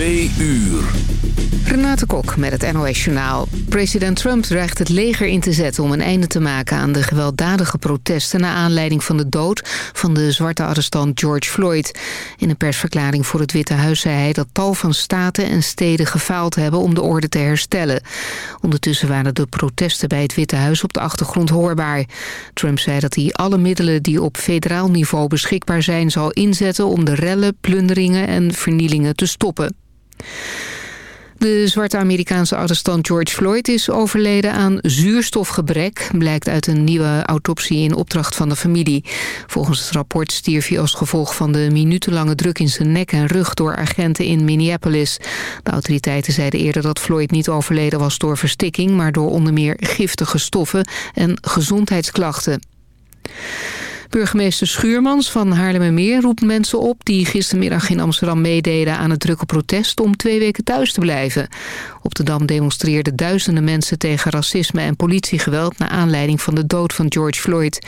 Twee uur. Renate Kok met het NOS Journaal. President Trump dreigt het leger in te zetten om een einde te maken aan de gewelddadige protesten... naar aanleiding van de dood van de zwarte arrestant George Floyd. In een persverklaring voor het Witte Huis zei hij dat tal van staten en steden gefaald hebben om de orde te herstellen. Ondertussen waren de protesten bij het Witte Huis op de achtergrond hoorbaar. Trump zei dat hij alle middelen die op federaal niveau beschikbaar zijn zal inzetten om de rellen, plunderingen en vernielingen te stoppen. De zwarte Amerikaanse arrestant George Floyd is overleden aan zuurstofgebrek... blijkt uit een nieuwe autopsie in opdracht van de familie. Volgens het rapport stierf hij als gevolg van de minutenlange druk in zijn nek en rug... door agenten in Minneapolis. De autoriteiten zeiden eerder dat Floyd niet overleden was door verstikking... maar door onder meer giftige stoffen en gezondheidsklachten. Burgemeester Schuurmans van Haarlemmermeer roept mensen op... die gistermiddag in Amsterdam meededen aan het drukke protest... om twee weken thuis te blijven. Op de Dam demonstreerden duizenden mensen tegen racisme en politiegeweld... naar aanleiding van de dood van George Floyd.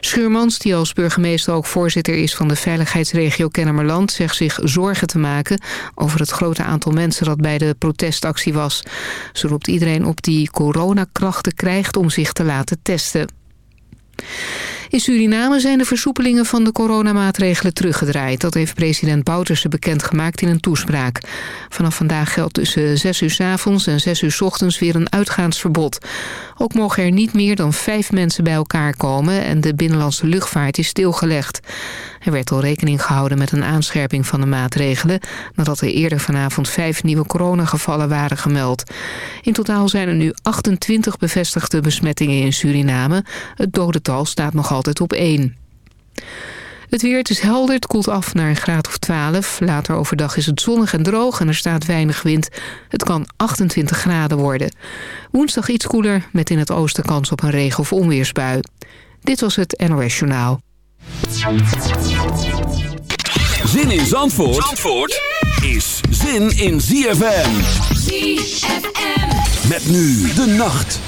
Schuurmans, die als burgemeester ook voorzitter is van de veiligheidsregio Kennemerland... zegt zich zorgen te maken over het grote aantal mensen dat bij de protestactie was. Ze roept iedereen op die coronakrachten krijgt om zich te laten testen. In Suriname zijn de versoepelingen van de coronamaatregelen teruggedraaid. Dat heeft president Bouterse bekendgemaakt in een toespraak. Vanaf vandaag geldt tussen 6 uur s avonds en 6 uur s ochtends weer een uitgaansverbod. Ook mogen er niet meer dan vijf mensen bij elkaar komen en de binnenlandse luchtvaart is stilgelegd. Er werd al rekening gehouden met een aanscherping van de maatregelen... nadat er eerder vanavond vijf nieuwe coronagevallen waren gemeld. In totaal zijn er nu 28 bevestigde besmettingen in Suriname. Het dodental staat nog altijd op één. Het weer, het is helder, het koelt af naar een graad of 12. Later overdag is het zonnig en droog en er staat weinig wind. Het kan 28 graden worden. Woensdag iets koeler, met in het oosten kans op een regen- of onweersbui. Dit was het NOS Journaal. Zin in Zandvoort, Zandvoort is zin in ZFM. ZFM. Met nu de nacht.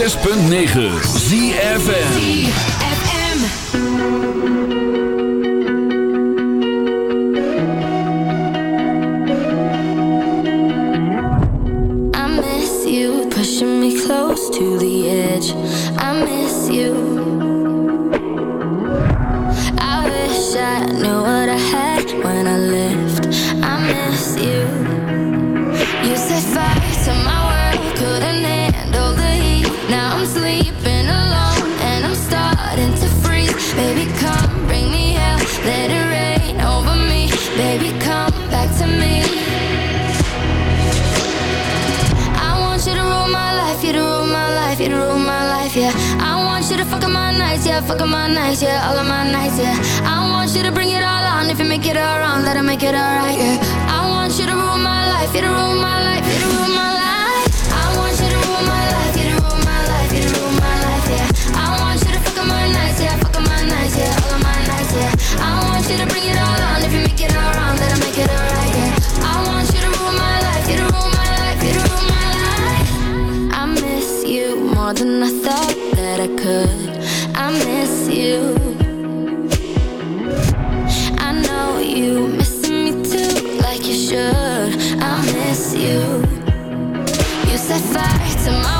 106.9 ZFN Pushing me close to the edge. I miss you. Fuck up my nights, yeah, all of my nights, yeah. I want you to bring it all on. If you make it all wrong, that'll make it all right, yeah. I want you to rule my life, you to rule my life, you to rule my life. I want you to rule my life, you to rule my life, you to rule my life, yeah. I want you to fuck my nights, yeah, fuck my nights, yeah, all of my nights, yeah. I want you to bring it all on. fight to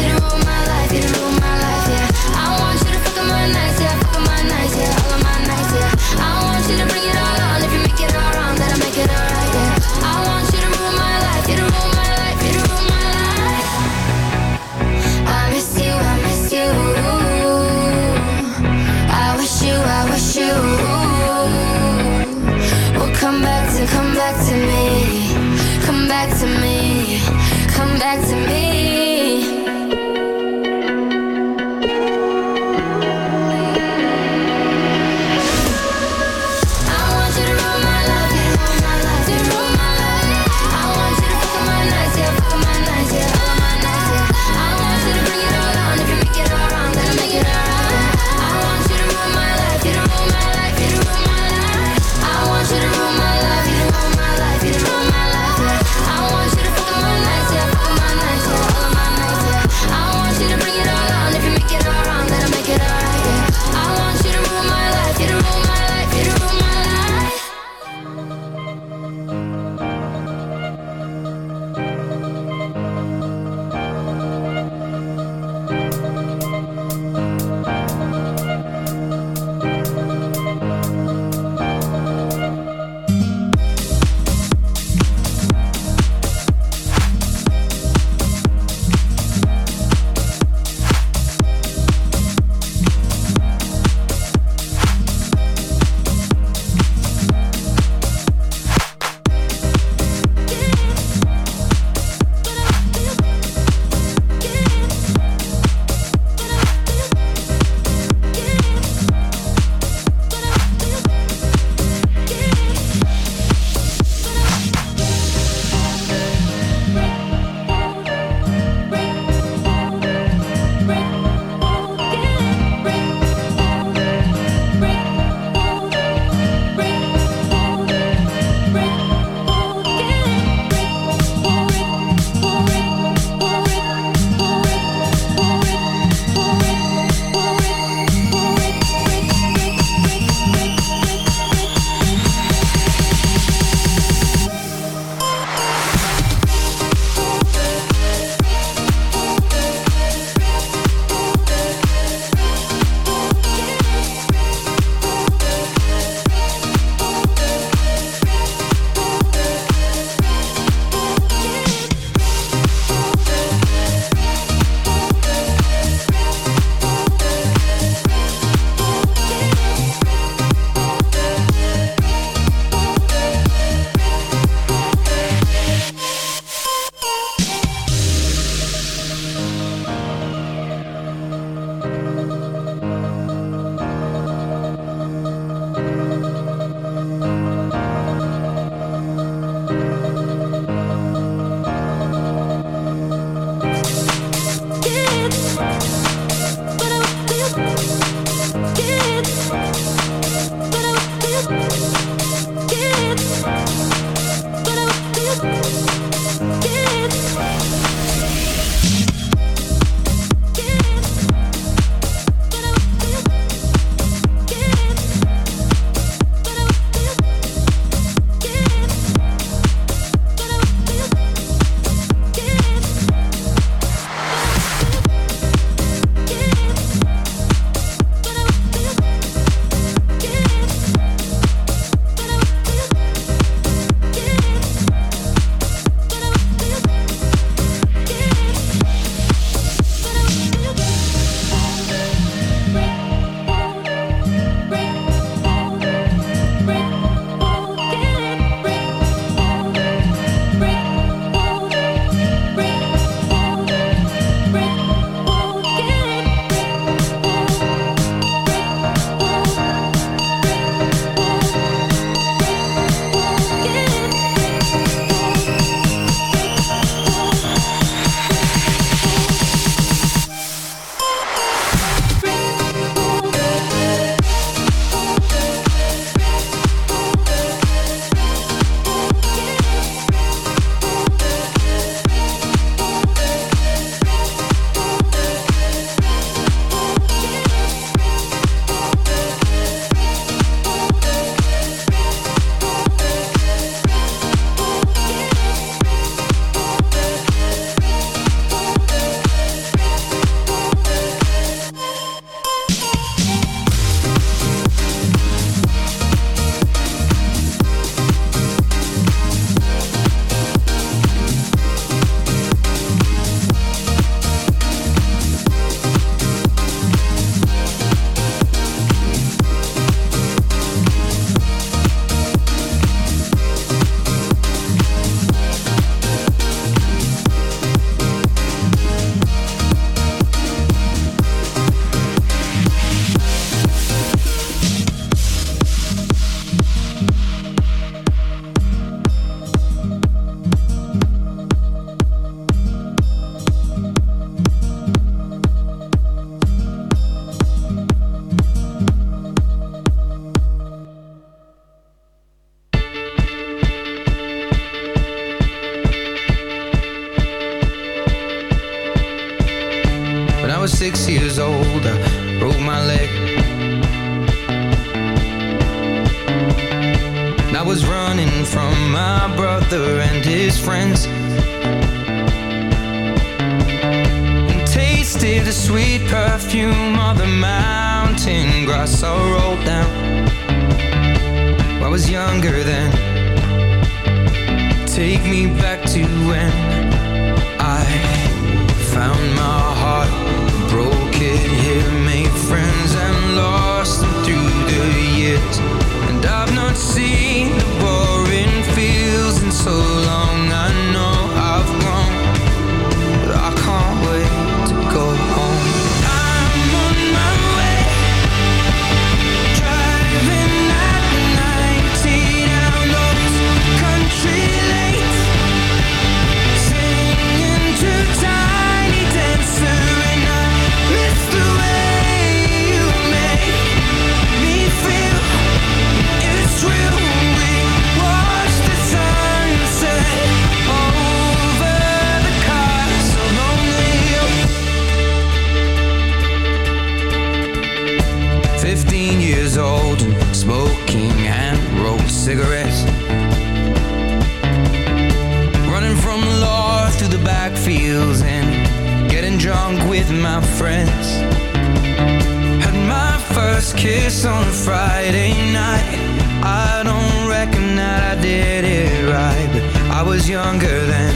kiss on a Friday night I don't reckon that I did it right But I was younger then.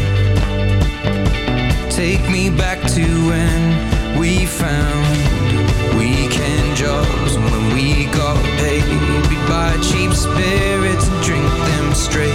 Take me back to when we found Weekend jobs when we got paid We'd buy cheap spirits and drink them straight.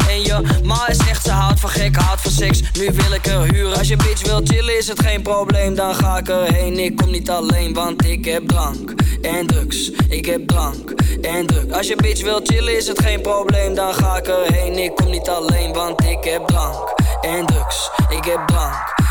je. Ma is echt, ze houdt van gek, houdt van seks. Nu wil ik er huren. Als je bitch wil chillen is het geen probleem. Dan ga ik erheen, ik kom niet alleen Want ik heb drank en drugs. Ik heb drank en drugs Als je bitch wil chillen is het geen probleem. Dan ga ik erheen, ik kom niet alleen Want ik heb drank en drugs. Ik heb drank